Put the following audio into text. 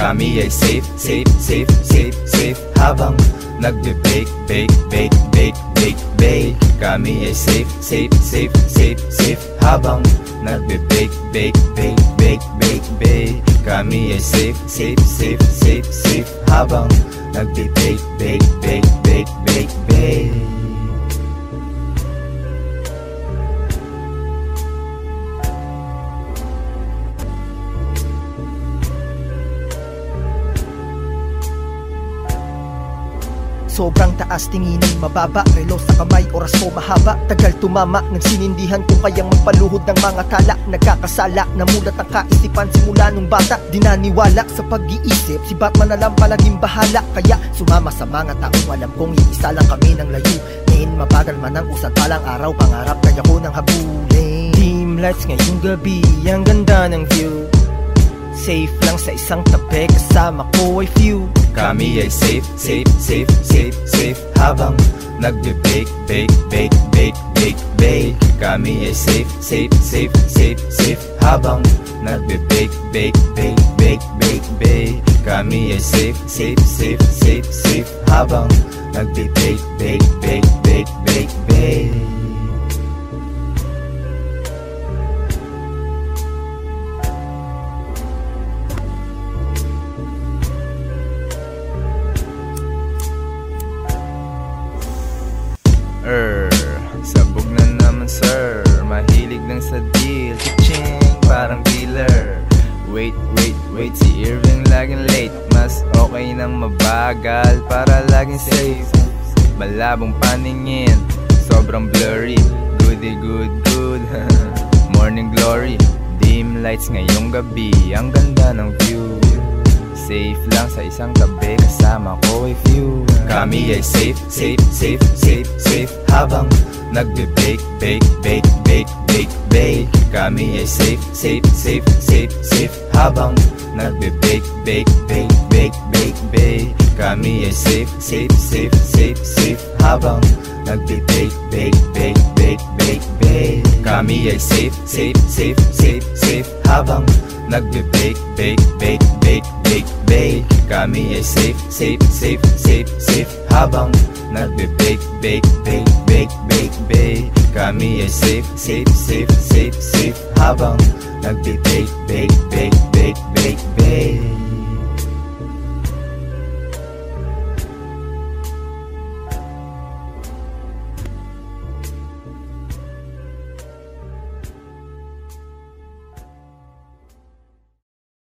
Kami ay safe, safe, safe, safe, safe. Habang nagbe-bake, bake, bake, bake, bake, bake. Kami ay safe, safe, safe, safe, safe. Habang nagbe-bake, bake, bake, bake, bake, bake. Kami ay safe, safe, safe, safe, safe. Habang nagbe-bake, bake, bake, bake, bake, bake Sobrang taas tinginin, mababa Relo sa kamay, oras ko mahaba. Tagal tumama, nagsinindihan kung kayang magpaluhod ng mga tala Nagkakasala, namulat ang kaisipan simula nung bata. Di naniwala sa pag-iisip, si Batman na lang palaging bahala. Kaya sumama sa mga taong alam kong iisa lang kami ng layunin Mabagal man ang usad palang araw, pangarap kaya ko nang habulin. Dim lights ngayong gabi, ang ganda ng view Safe lang sa isang tabi, kasama ko ay few Kami ay safe, safe, safe, safe, safe Habang nagbe-bake, bake, bake, bake, bake, bake Kami ay safe, safe, safe, safe, safe Habang nagbe-bake, bake, bake, bake, bake, bake Kami ay safe, safe, safe, safe, safe Habang nagbe-bake, bake, bake, bake, bake, bake dealer Wait, wait, wait Si Irving laging late. Mas okay nang mabagal Para laging safe. Malabong paningin Sobrang blurry. Goody good good. Morning glory Dim lights ngayong gabi. Ang ganda ng view Safe lang sa isang tabi Kasama ko ay few Kami ay safe, safe, safe, safe, safe Habang nagbe-bake, bake, bake, bake, bake, bake. Kami ay safe, safe, safe, safe, safe Habang nagbe-bake, bake, bake, bake, bake, bake. Kami ay safe, safe, safe, safe, safe Habang nagbe-bake, bake, bake, bake, bake, bake Kami ay safe, safe, safe, safe, safe. Habang nagbe-bake, bake, bake, bake, bake, bake Kami ay safe, safe, safe, safe, safe. Habang nagbe-bake, bake, bake, bake, bake, bake Kami ay safe, safe, safe, safe, safe. Habang nagbe-bake, bake, bake, bake, bake, bake